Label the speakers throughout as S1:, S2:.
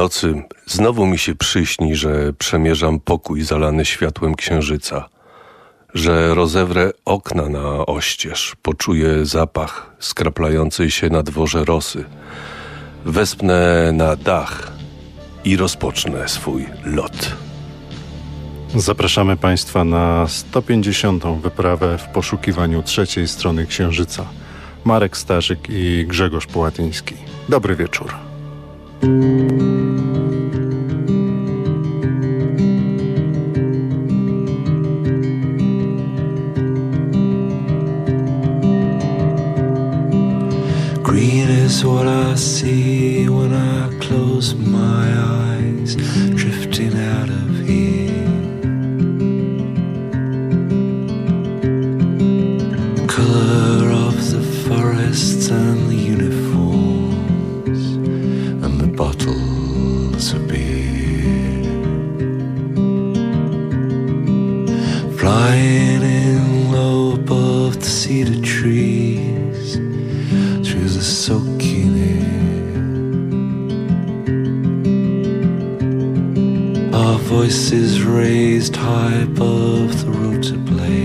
S1: Nocy znowu mi się przyśni, że przemierzam pokój zalany światłem księżyca, że rozewrę okna na oścież, poczuję zapach skraplającej się na dworze rosy, wespnę na dach i rozpocznę swój lot.
S2: Zapraszamy Państwa na 150. wyprawę w poszukiwaniu trzeciej strony Księżyca. Marek Starzyk i Grzegorz Połatyński. Dobry wieczór.
S3: Green is what I see when I close my eyes, above the trees through the soaking air. Our voices raised high above the rotor blades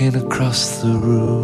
S3: walking across the room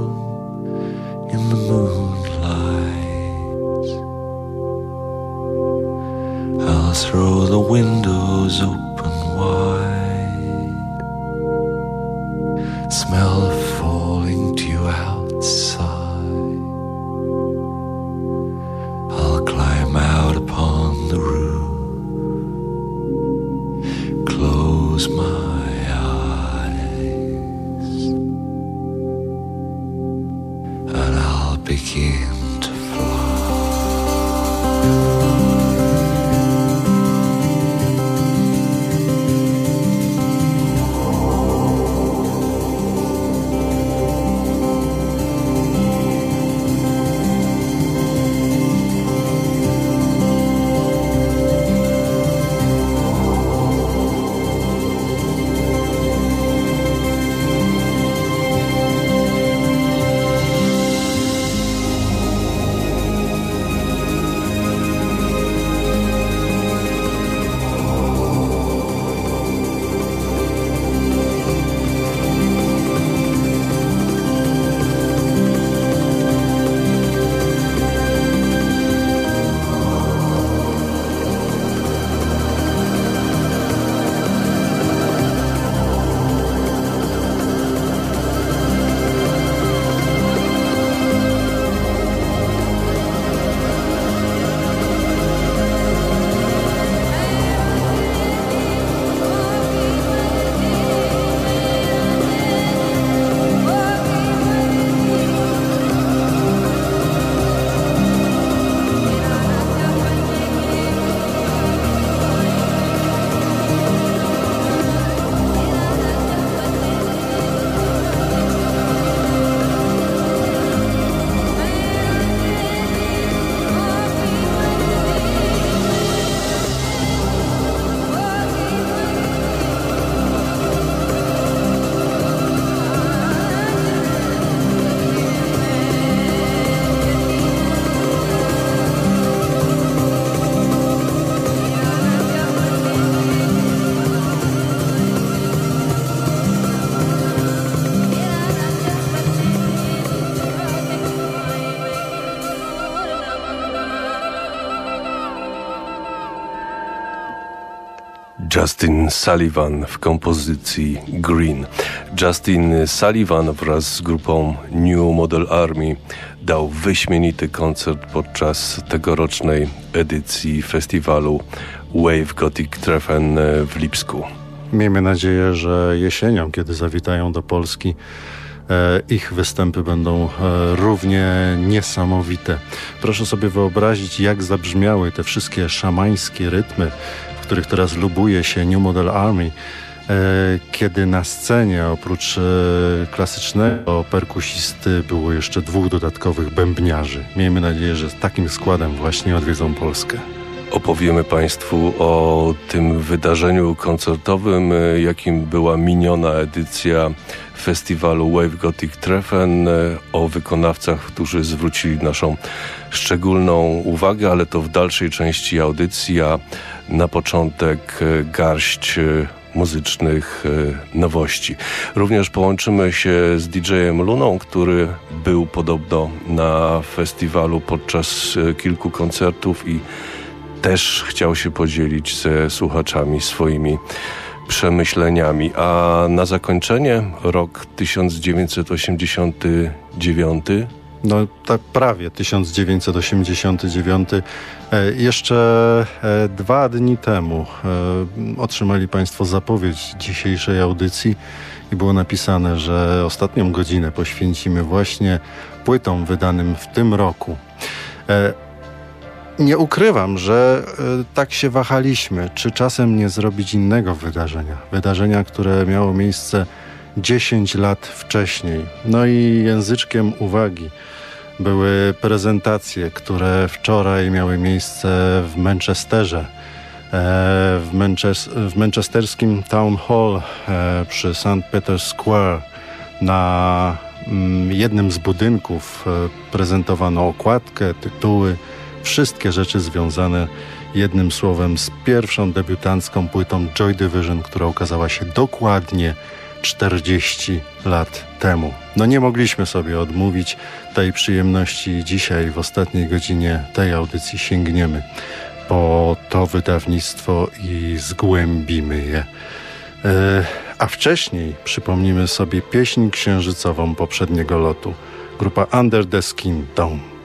S1: Justin Sullivan w kompozycji Green. Justin Sullivan wraz z grupą New Model Army dał wyśmienity koncert podczas tegorocznej edycji festiwalu Wave Gothic Treffen w Lipsku.
S2: Miejmy nadzieję, że jesienią, kiedy zawitają do Polski, e, ich występy będą e, równie niesamowite. Proszę sobie wyobrazić, jak zabrzmiały te wszystkie szamańskie rytmy, których teraz lubuje się New Model Army e, kiedy na scenie oprócz klasycznego perkusisty było jeszcze dwóch dodatkowych bębniarzy. Miejmy nadzieję, że z takim składem właśnie odwiedzą Polskę.
S1: Opowiemy Państwu o tym wydarzeniu koncertowym, jakim była miniona edycja festiwalu Wave Gothic Treffen, o wykonawcach, którzy zwrócili naszą szczególną uwagę, ale to w dalszej części audycji, a na początek garść muzycznych nowości. Również połączymy się z DJ-em Luną, który był podobno na festiwalu podczas kilku koncertów i też chciał się podzielić ze słuchaczami swoimi przemyśleniami. A na zakończenie rok 1989.
S2: No tak prawie 1989. E, jeszcze e, dwa dni temu e, otrzymali Państwo zapowiedź dzisiejszej audycji i było napisane, że ostatnią godzinę poświęcimy właśnie płytom wydanym w tym roku. Nie ukrywam, że tak się wahaliśmy, czy czasem nie zrobić innego wydarzenia. Wydarzenia, które miało miejsce 10 lat wcześniej. No i języczkiem uwagi były prezentacje, które wczoraj miały miejsce w Manchesterze. E, w, Manches w manchesterskim Town Hall e, przy St. Peter's Square na mm, jednym z budynków e, prezentowano okładkę, tytuły wszystkie rzeczy związane jednym słowem z pierwszą debiutancką płytą Joy Division, która ukazała się dokładnie 40 lat temu. No nie mogliśmy sobie odmówić tej przyjemności dzisiaj w ostatniej godzinie tej audycji sięgniemy po to wydawnictwo i zgłębimy je. E, a wcześniej przypomnimy sobie pieśń księżycową poprzedniego lotu. Grupa Under the Skin Dome.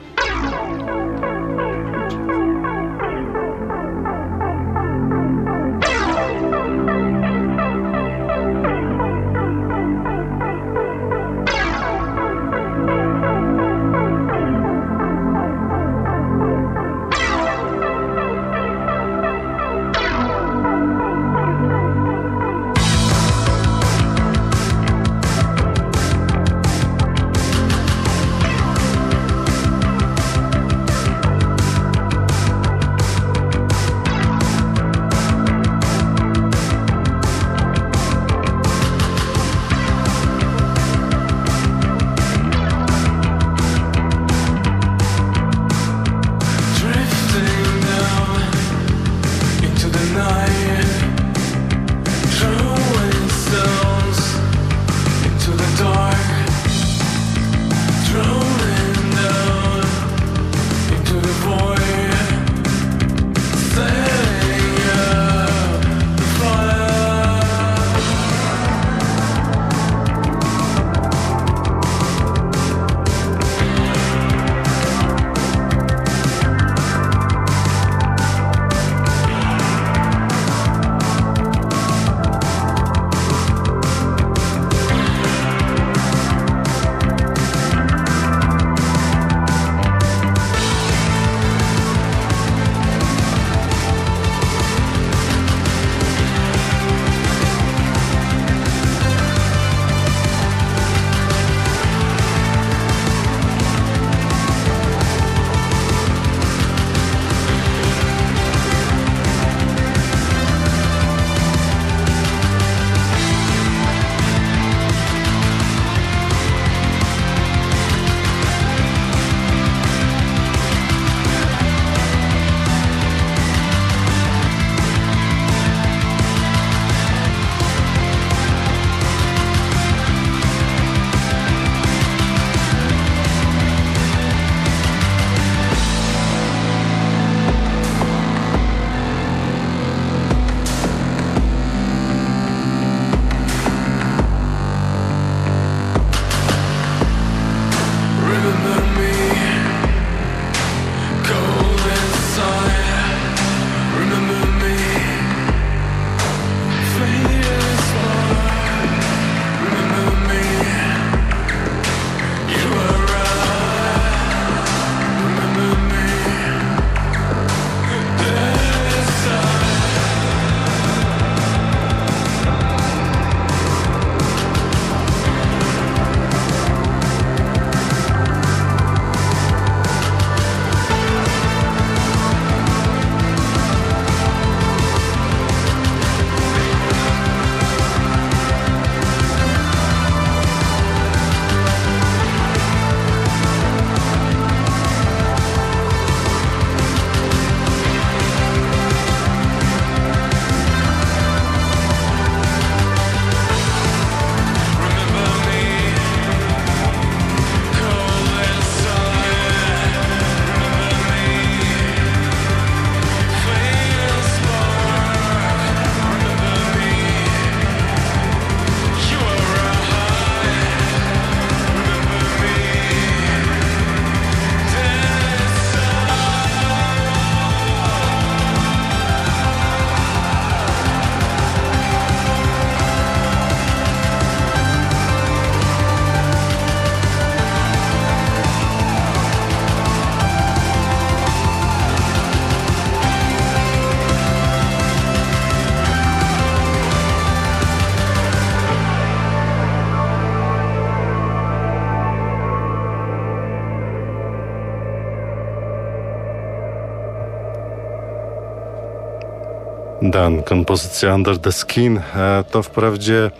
S2: Dan, kompozycja Under the Skin. E, to wprawdzie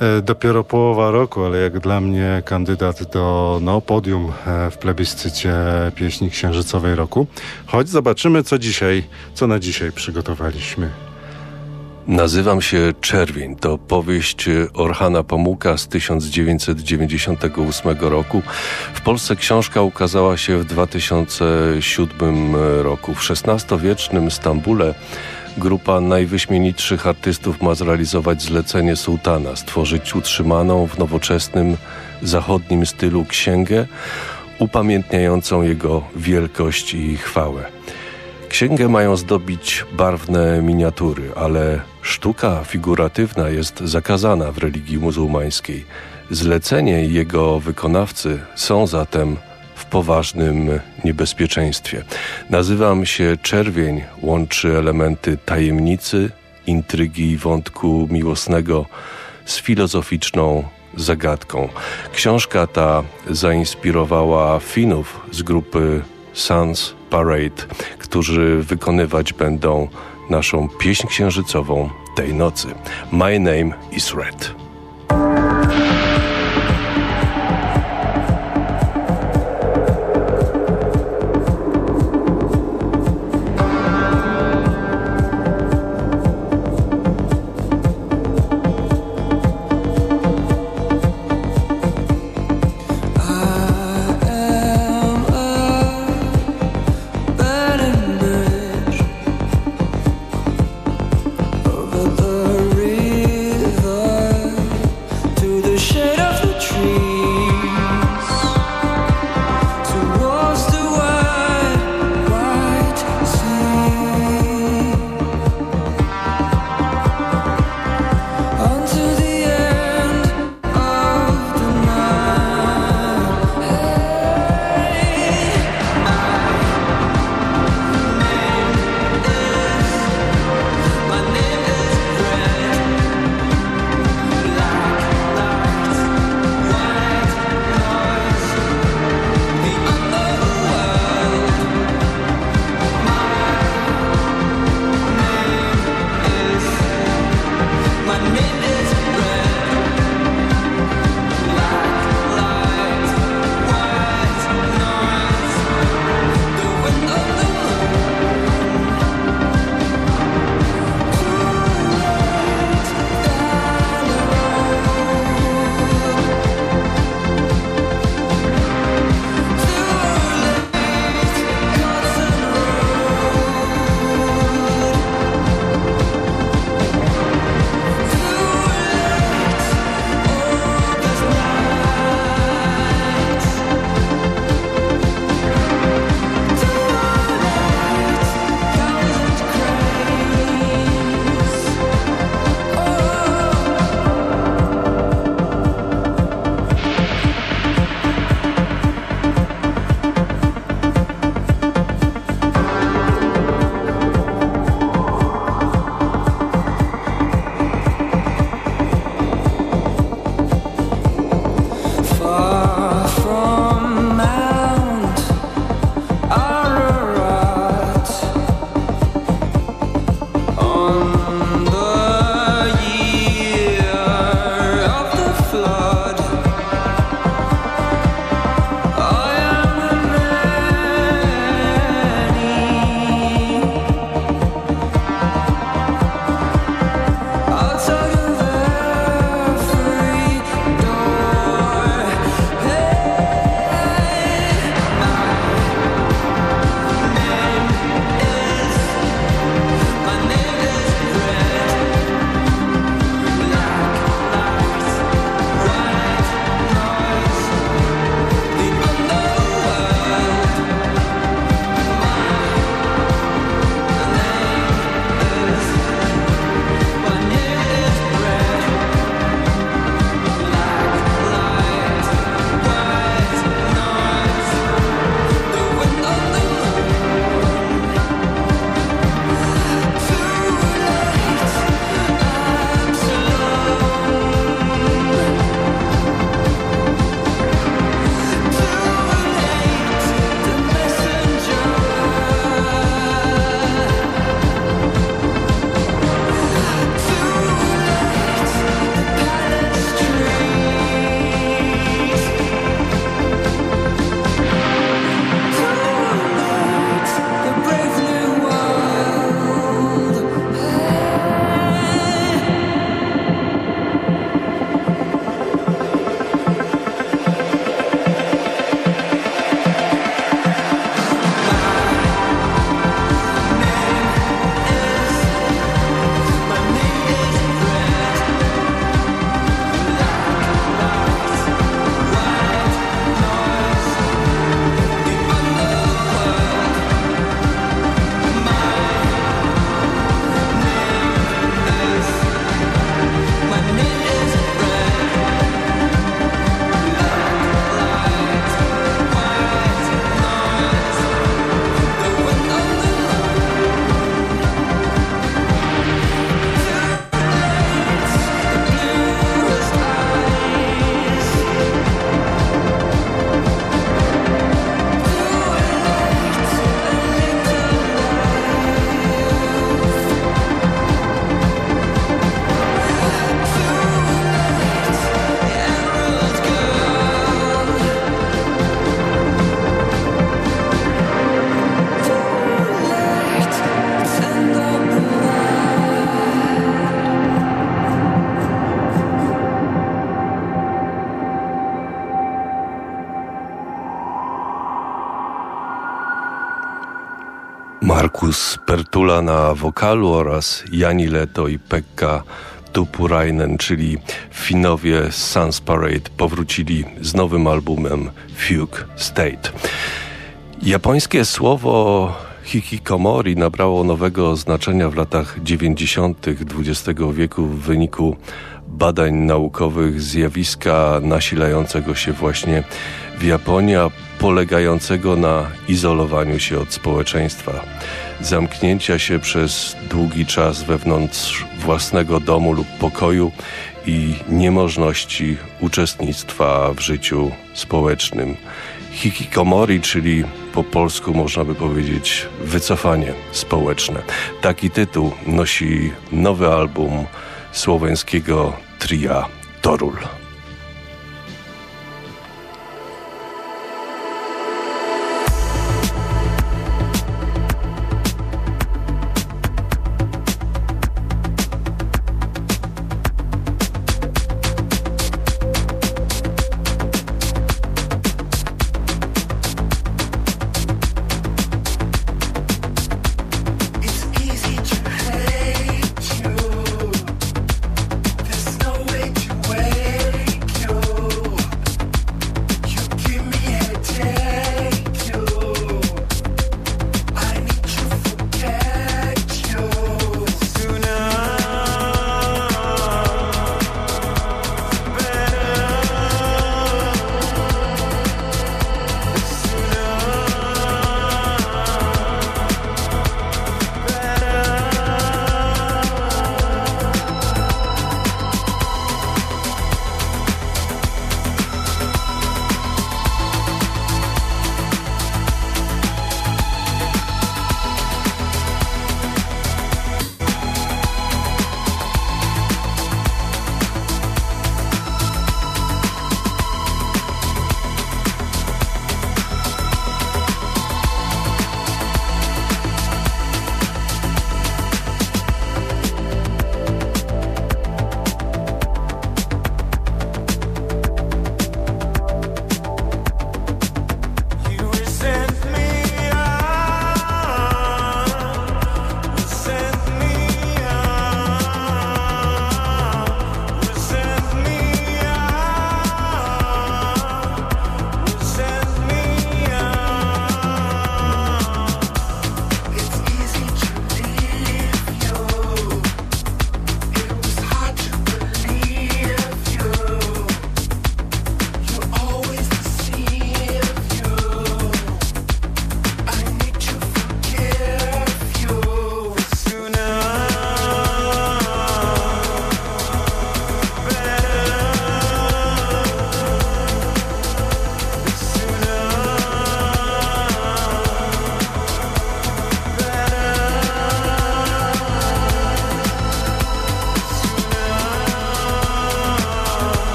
S2: e, dopiero połowa roku, ale jak dla mnie kandydat do no, podium e, w plebiscycie pieśni księżycowej roku. Choć zobaczymy, co dzisiaj, co na dzisiaj przygotowaliśmy.
S1: Nazywam się Czerwień. To powieść Orhana Pomuka z 1998 roku. W Polsce książka ukazała się w 2007 roku. W XVI-wiecznym Stambule grupa najwyśmienitszych artystów ma zrealizować zlecenie sułtana, stworzyć utrzymaną w nowoczesnym zachodnim stylu księgę upamiętniającą jego wielkość i chwałę. Księgę mają zdobić barwne miniatury, ale sztuka figuratywna jest zakazana w religii muzułmańskiej. Zlecenie i jego wykonawcy są zatem poważnym niebezpieczeństwie. Nazywam się Czerwień, łączy elementy tajemnicy, intrygi i wątku miłosnego z filozoficzną zagadką. Książka ta zainspirowała Finów z grupy Suns Parade, którzy wykonywać będą naszą pieśń księżycową tej nocy. My name is Red. Markus Pertula na wokalu oraz Jani Leto i Pekka Tupurainen, czyli Finowie Suns Parade powrócili z nowym albumem Fugue State. Japońskie słowo hikikomori nabrało nowego znaczenia w latach 90. XX wieku w wyniku badań naukowych zjawiska nasilającego się właśnie w Japonii, polegającego na izolowaniu się od społeczeństwa, zamknięcia się przez długi czas wewnątrz własnego domu lub pokoju i niemożności uczestnictwa w życiu społecznym. Hikikomori, czyli po polsku można by powiedzieć wycofanie społeczne. Taki tytuł nosi nowy album słoweńskiego tria Torul.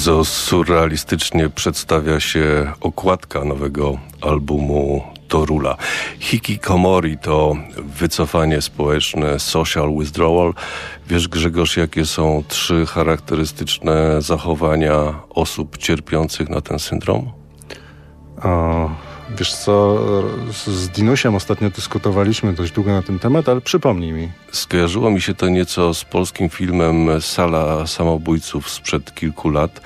S1: Bardzo surrealistycznie przedstawia się okładka nowego albumu Torula. Hikikomori to wycofanie społeczne, social withdrawal. Wiesz Grzegorz, jakie są trzy charakterystyczne zachowania osób cierpiących na ten syndrom?
S2: Wiesz co, z Dinusiem ostatnio dyskutowaliśmy dość długo na ten temat, ale przypomnij mi.
S1: Skojarzyło mi się to nieco z polskim filmem Sala Samobójców sprzed kilku lat.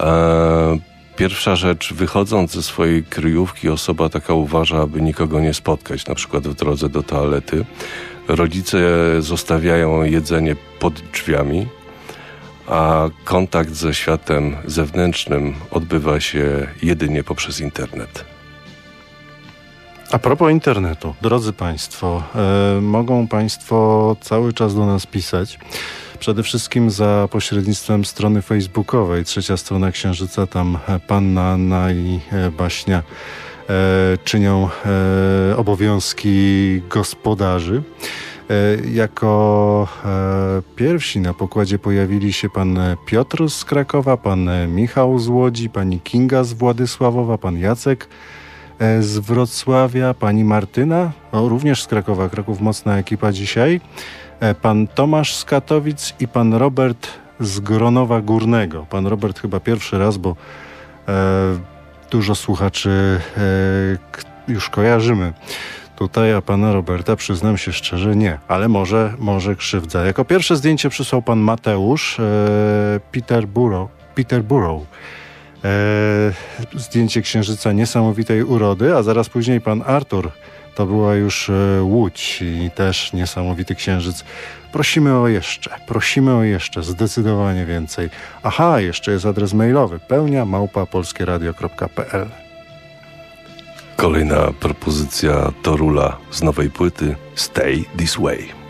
S1: E, pierwsza rzecz, wychodząc ze swojej kryjówki, osoba taka uważa, aby nikogo nie spotkać, na przykład w drodze do toalety. Rodzice zostawiają jedzenie pod drzwiami, a kontakt ze światem zewnętrznym odbywa się jedynie poprzez internet.
S2: A propos internetu, drodzy Państwo, e, mogą Państwo cały czas do nas pisać. Przede wszystkim za pośrednictwem strony facebookowej. Trzecia strona Księżyca, tam Panna Anna i Baśnia e, czynią e, obowiązki gospodarzy. E, jako e, pierwsi na pokładzie pojawili się pan Piotr z Krakowa, pan Michał z Łodzi, pani Kinga z Władysławowa, pan Jacek z Wrocławia, pani Martyna, również z Krakowa, Kraków mocna ekipa dzisiaj, pan Tomasz z Katowic i pan Robert z Gronowa Górnego. Pan Robert chyba pierwszy raz, bo e, dużo słuchaczy e, już kojarzymy tutaj, a pana Roberta przyznam się szczerze nie, ale może, może krzywdza. Jako pierwsze zdjęcie przysłał pan Mateusz e. E, zdjęcie księżyca niesamowitej urody, a zaraz później pan Artur. To była już e, Łódź i też niesamowity księżyc. Prosimy o jeszcze, prosimy o jeszcze, zdecydowanie więcej. Aha, jeszcze jest adres mailowy pełnia małpa polskieradio.pl
S1: Kolejna propozycja Torula z nowej płyty Stay This Way.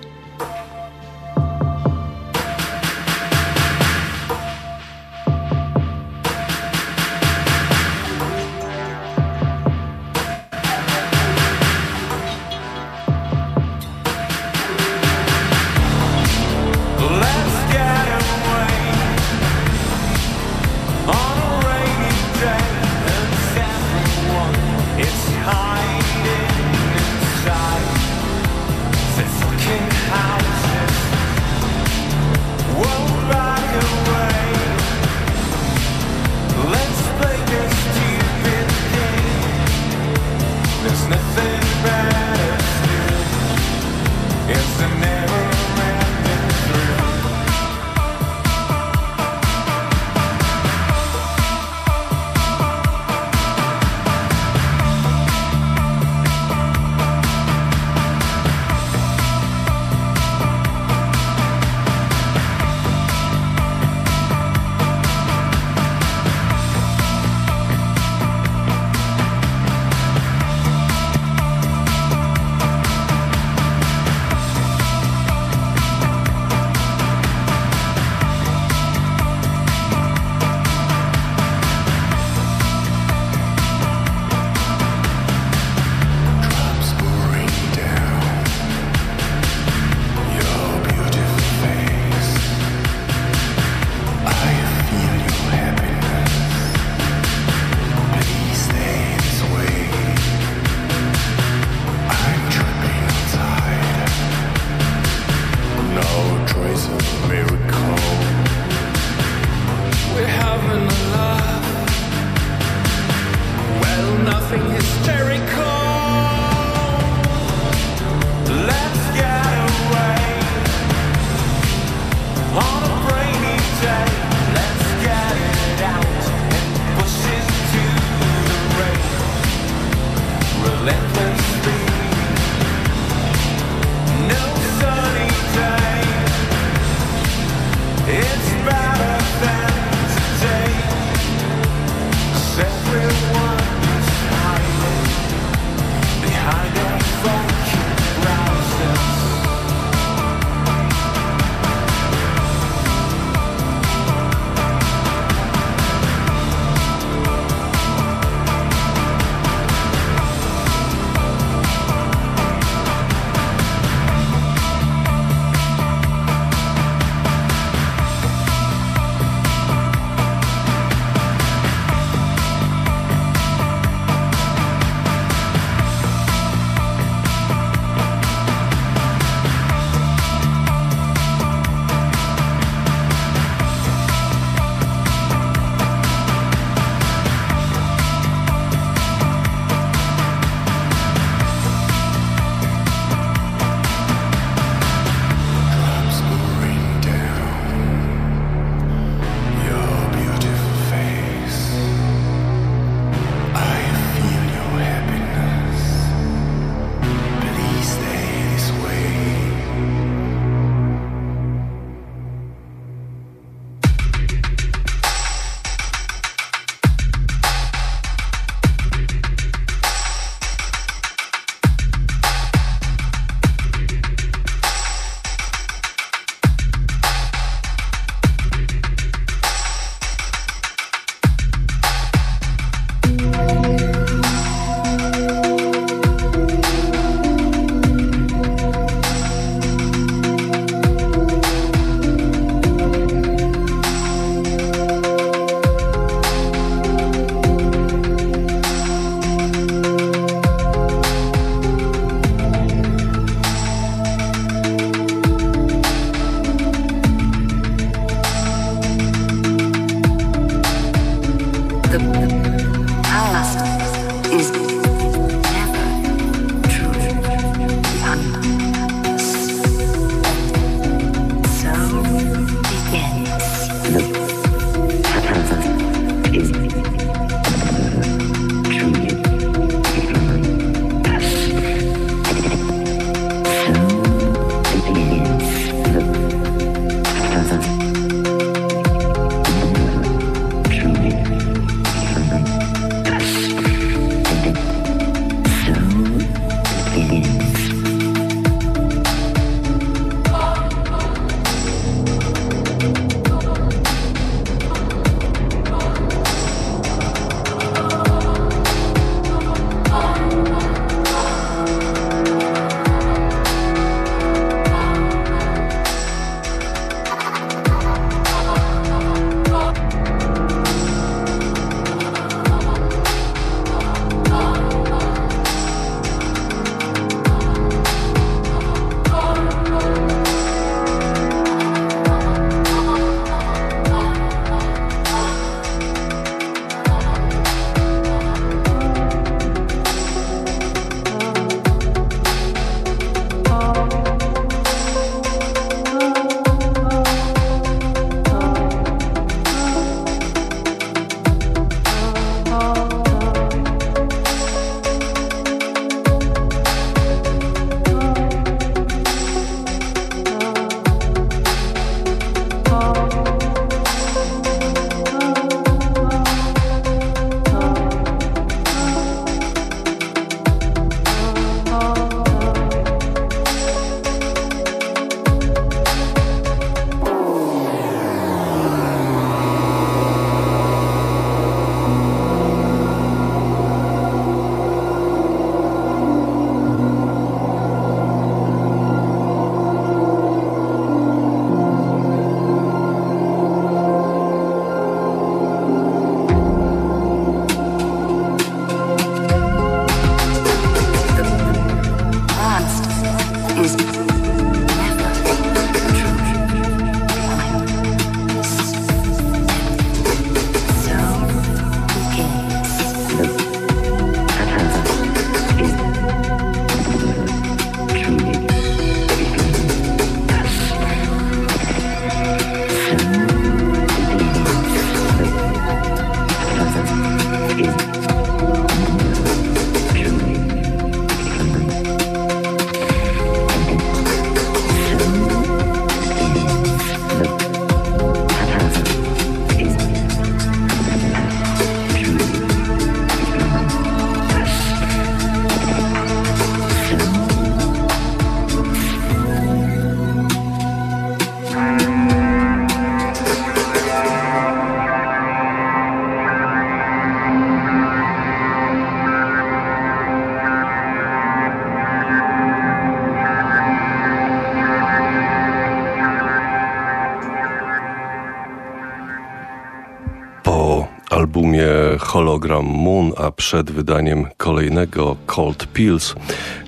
S1: Hologram Moon, a przed wydaniem kolejnego Cold Pills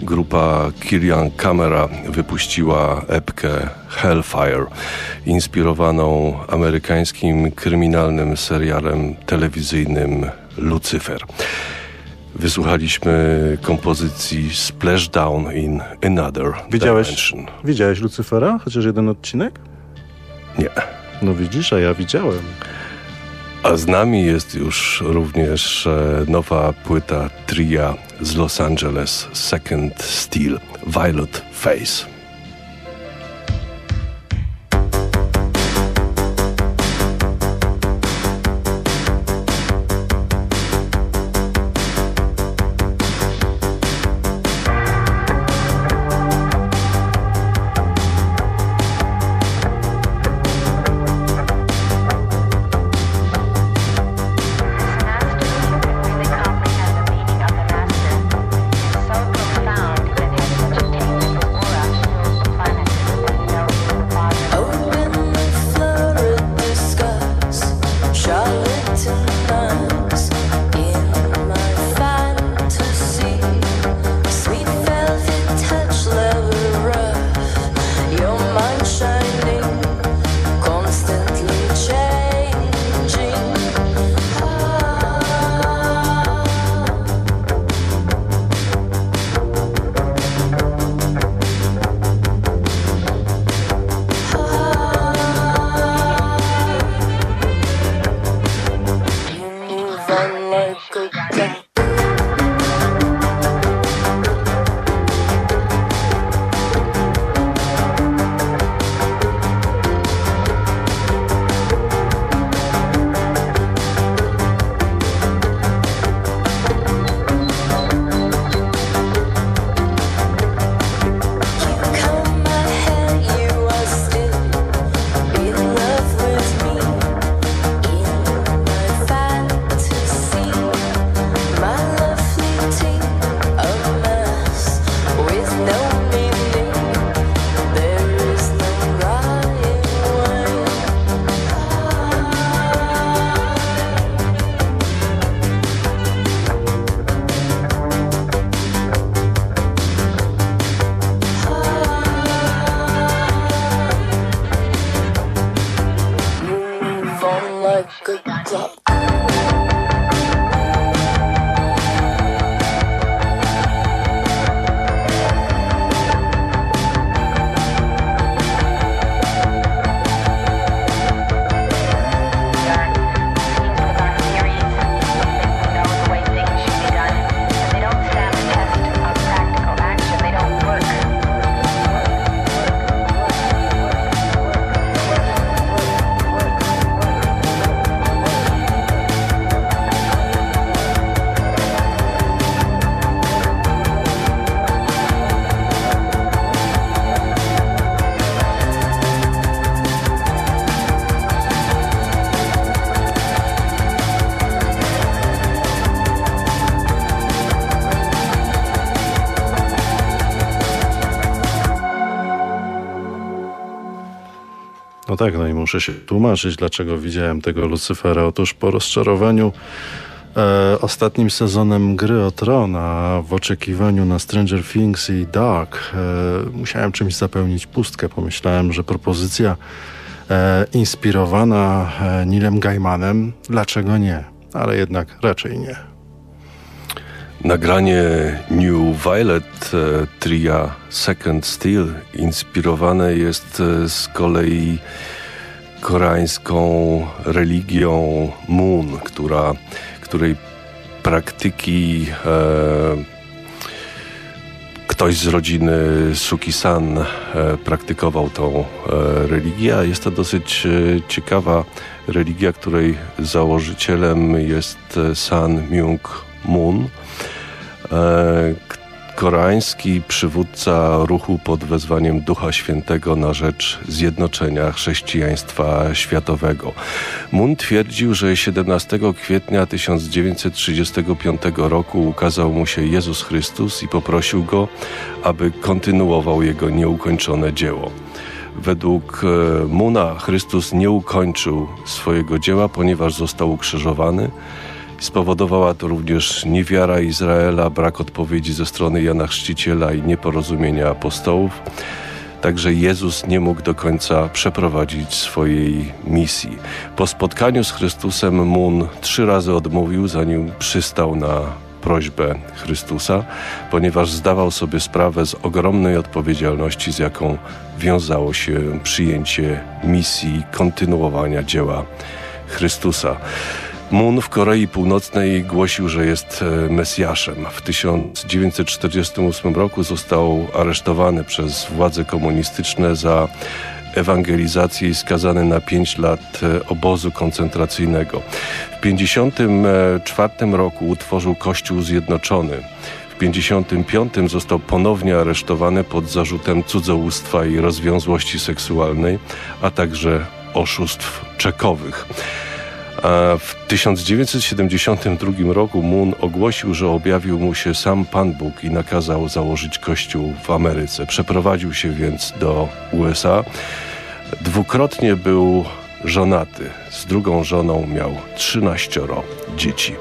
S1: grupa Kirian Camera wypuściła epkę Hellfire, inspirowaną amerykańskim kryminalnym serialem telewizyjnym Lucifer. Wysłuchaliśmy kompozycji Splashdown in Another
S2: Widziałeś,
S1: Dimension.
S2: widziałeś Lucyfera? Chociaż jeden odcinek?
S1: Nie.
S2: No widzisz, a ja widziałem.
S1: A z nami jest już również e, nowa płyta tria z Los Angeles, Second Steel, Violet Face.
S2: Tak, no i muszę się tłumaczyć, dlaczego widziałem tego Lucyfera. Otóż po rozczarowaniu e, ostatnim sezonem Gry o Tron, a w oczekiwaniu na Stranger Things i Dark, e, musiałem czymś zapełnić pustkę. Pomyślałem, że propozycja e, inspirowana e, Nilem Gaimanem, dlaczego nie? Ale jednak raczej nie.
S1: Nagranie New Violet e, tria Second Steel inspirowane jest e, z kolei koreańską religią Moon, która, której praktyki e, ktoś z rodziny Suki-san e, praktykował tą e, religię, jest to dosyć e, ciekawa religia, której założycielem jest San Myung Moon. E, koreański przywódca ruchu pod wezwaniem Ducha Świętego na rzecz zjednoczenia chrześcijaństwa światowego. Moon twierdził, że 17 kwietnia 1935 roku ukazał mu się Jezus Chrystus i poprosił go, aby kontynuował jego nieukończone dzieło. Według e, Muna Chrystus nie ukończył swojego dzieła, ponieważ został ukrzyżowany. Spowodowała to również niewiara Izraela, brak odpowiedzi ze strony Jana Chrzciciela i nieporozumienia apostołów. Także Jezus nie mógł do końca przeprowadzić swojej misji. Po spotkaniu z Chrystusem Mun trzy razy odmówił, zanim przystał na prośbę Chrystusa, ponieważ zdawał sobie sprawę z ogromnej odpowiedzialności, z jaką wiązało się przyjęcie misji kontynuowania dzieła Chrystusa. Mun w Korei Północnej głosił, że jest e, Mesjaszem. W 1948 roku został aresztowany przez władze komunistyczne za ewangelizację i skazany na 5 lat e, obozu koncentracyjnego. W 1954 roku utworzył Kościół Zjednoczony. W 1955 został ponownie aresztowany pod zarzutem cudzołóstwa i rozwiązłości seksualnej, a także oszustw czekowych. W 1972 roku Moon ogłosił, że objawił mu się sam Pan Bóg i nakazał założyć kościół w Ameryce. Przeprowadził się więc do USA. Dwukrotnie był żonaty. Z drugą żoną miał 13 dzieci.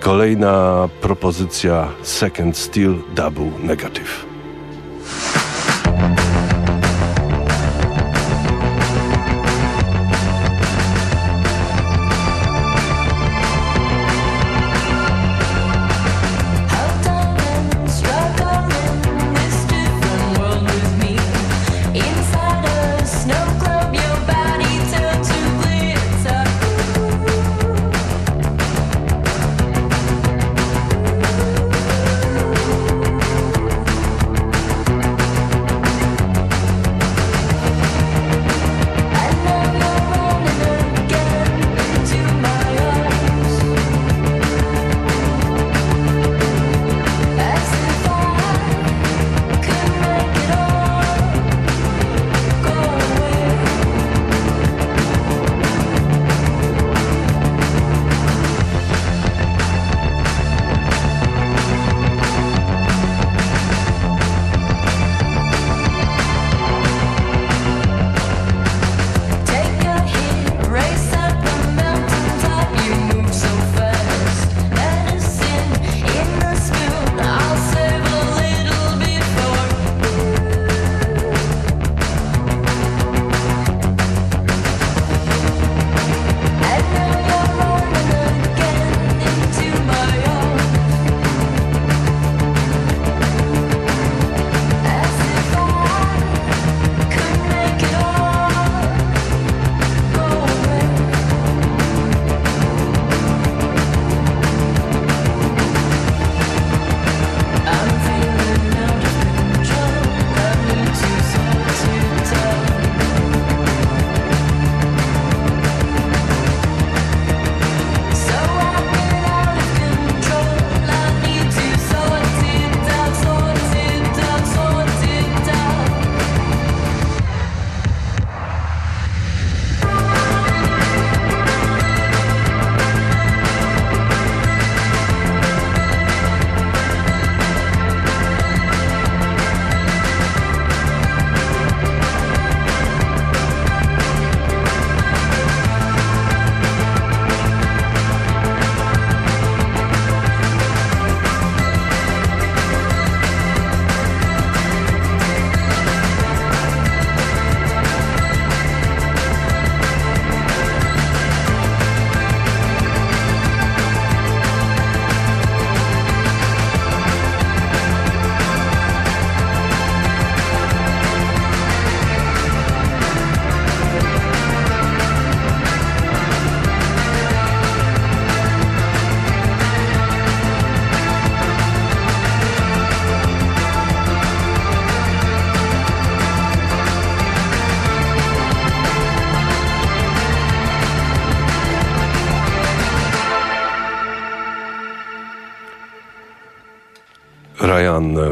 S1: Kolejna propozycja Second Steel Double Negative.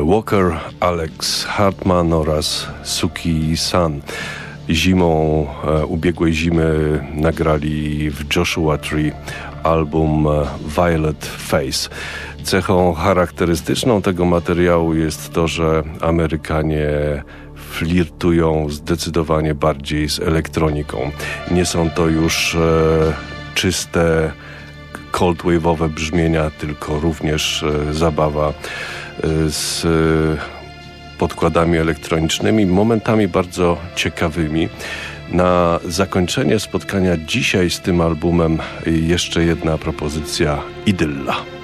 S1: Walker, Alex Hartman oraz Suki San. Zimą e, ubiegłej zimy nagrali w Joshua Tree album e, Violet Face. Cechą charakterystyczną tego materiału jest to, że Amerykanie flirtują zdecydowanie bardziej z elektroniką. Nie są to już e, czyste cold brzmienia, tylko również e, zabawa z podkładami elektronicznymi, momentami bardzo ciekawymi. Na zakończenie spotkania dzisiaj z tym albumem jeszcze jedna propozycja Idylla.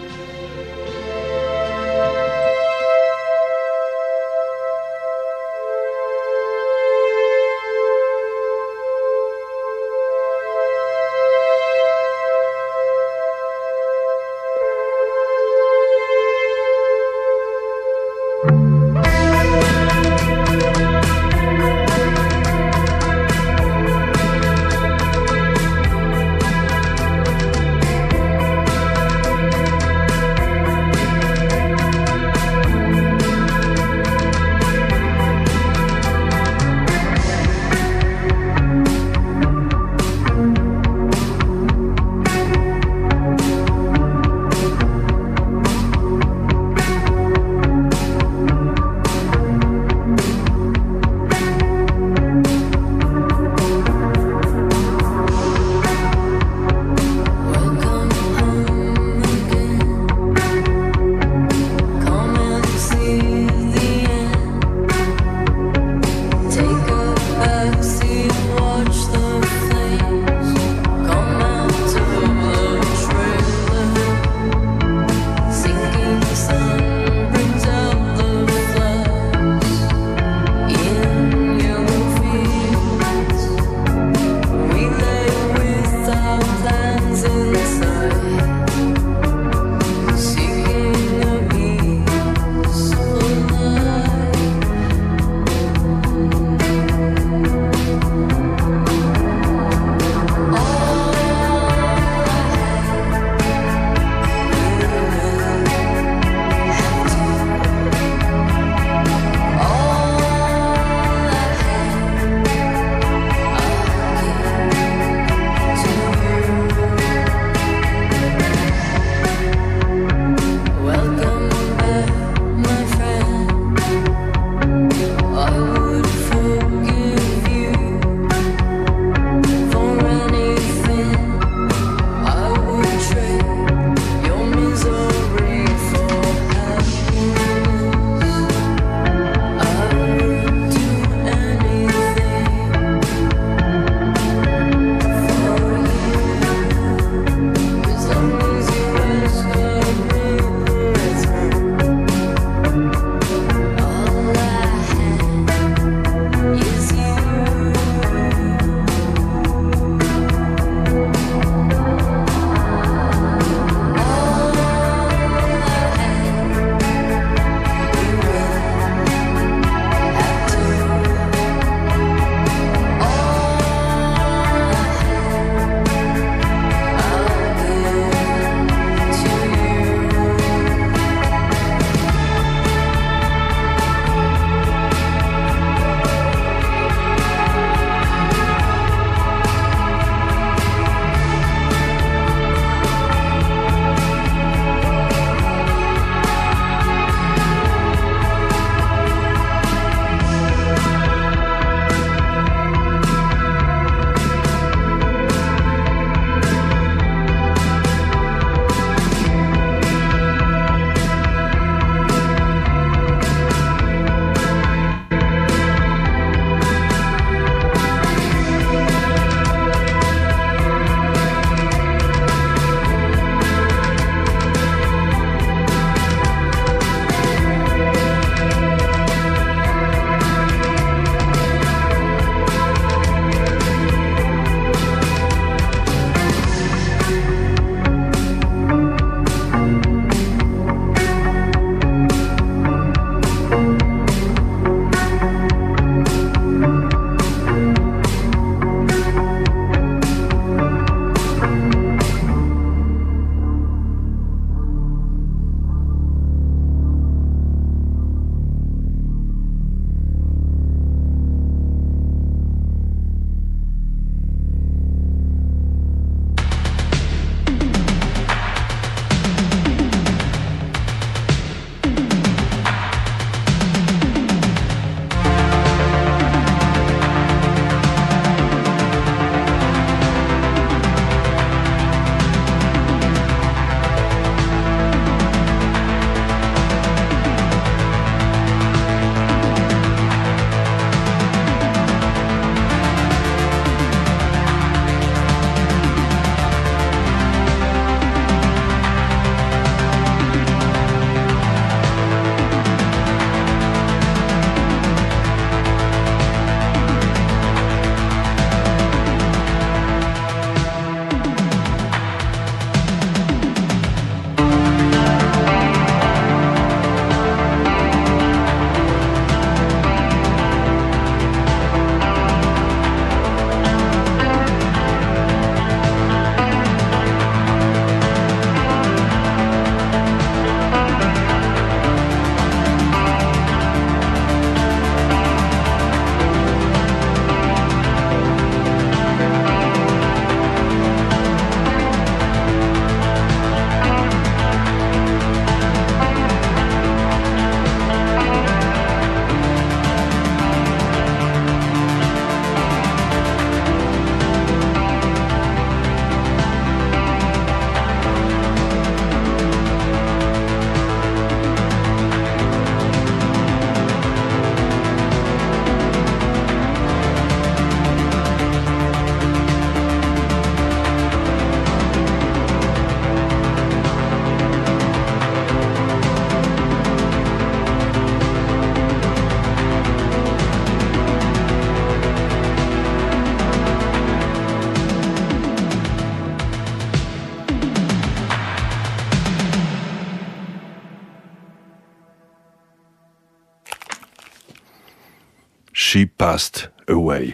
S1: Passed Away.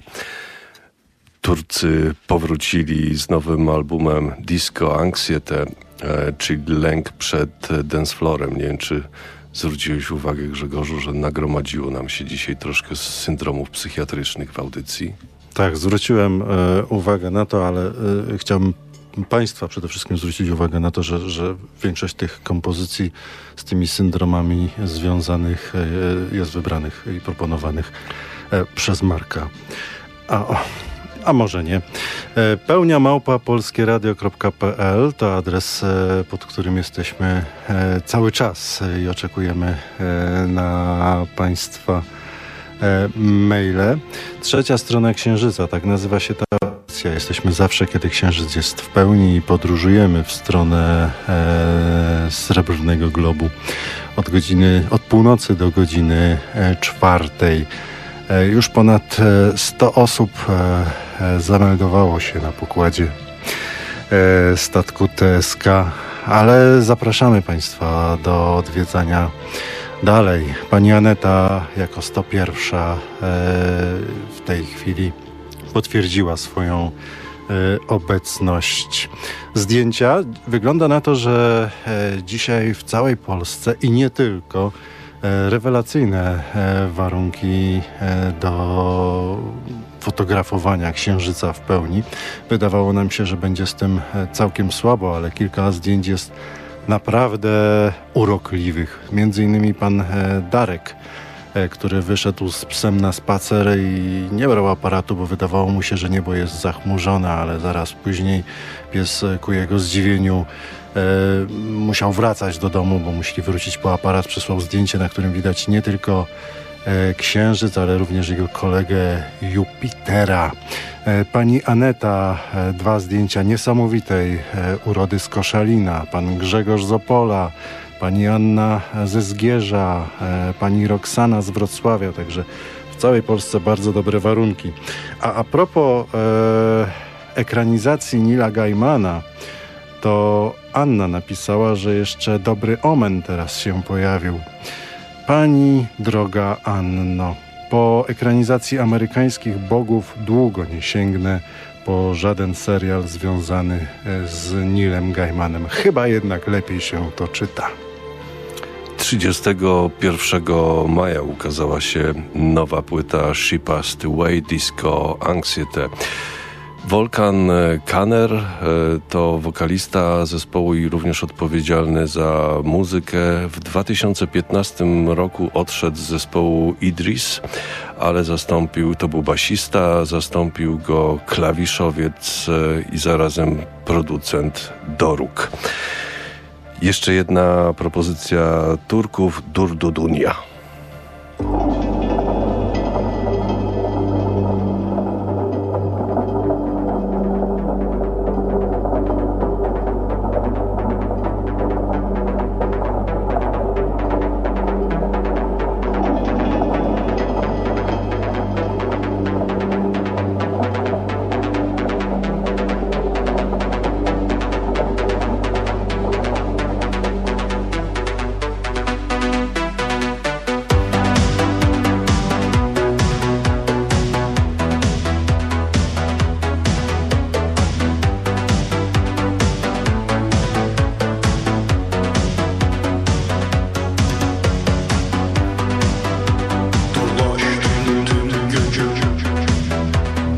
S1: Turcy powrócili z nowym albumem Disco Anxiety, e, czyli lęk przed dancefloorem. Nie wiem, czy zwróciłeś uwagę, Grzegorzu, że nagromadziło nam się dzisiaj troszkę syndromów psychiatrycznych w audycji.
S2: Tak, zwróciłem e, uwagę na to, ale e, chciałbym Państwa przede wszystkim zwrócić uwagę na to, że, że większość tych kompozycji z tymi syndromami związanych jest wybranych i proponowanych przez Marka. A, a może nie. E, pełnia małpa polskieradio.pl to adres, e, pod którym jesteśmy e, cały czas i oczekujemy e, na Państwa e, maile. Trzecia strona Księżyca, tak nazywa się ta audycja. Jesteśmy zawsze, kiedy Księżyc jest w pełni i podróżujemy w stronę e, Srebrnego Globu od godziny, od północy do godziny e, czwartej. E, już ponad e, 100 osób e, e, zameldowało się na pokładzie e, statku TSK, ale zapraszamy Państwa do odwiedzania dalej. Pani Aneta jako 101 e, w tej chwili potwierdziła swoją e, obecność. Zdjęcia wygląda na to, że e, dzisiaj w całej Polsce i nie tylko e, rewelacyjne e, warunki e, do fotografowania księżyca w pełni. Wydawało nam się, że będzie z tym e, całkiem słabo, ale kilka zdjęć jest naprawdę urokliwych. Między innymi pan e, Darek, e, który wyszedł z psem na spacer i nie brał aparatu, bo wydawało mu się, że niebo jest zachmurzone, ale zaraz później pies e, ku jego zdziwieniu e, musiał wracać do domu, bo musi wrócić po aparat. Przysłał zdjęcie, na którym widać nie tylko e, księżyc, ale również jego kolegę Jupitera. E, Pani Aneta, e, dwa zdjęcia niesamowitej e, urody z Koszalina, pan Grzegorz z Opola, pani Anna ze Zgierza, e, pani Roxana z Wrocławia, także w całej Polsce bardzo dobre warunki. A a propos e, ekranizacji Nila Gaimana, to Anna napisała, że jeszcze dobry omen teraz się pojawił. Pani droga Anno, po ekranizacji amerykańskich bogów długo nie sięgnę po żaden serial związany e, z Nilem Gaimanem. Chyba jednak lepiej się to czyta.
S1: 31 maja ukazała się nowa płyta She Passed Away Disco Anxiety. Wolkan Kanner e, to wokalista zespołu i również odpowiedzialny za muzykę. W 2015 roku odszedł z zespołu Idris, ale zastąpił, to był basista, zastąpił go klawiszowiec e, i zarazem producent Doruk. Jeszcze jedna propozycja Turków, Durdudunia.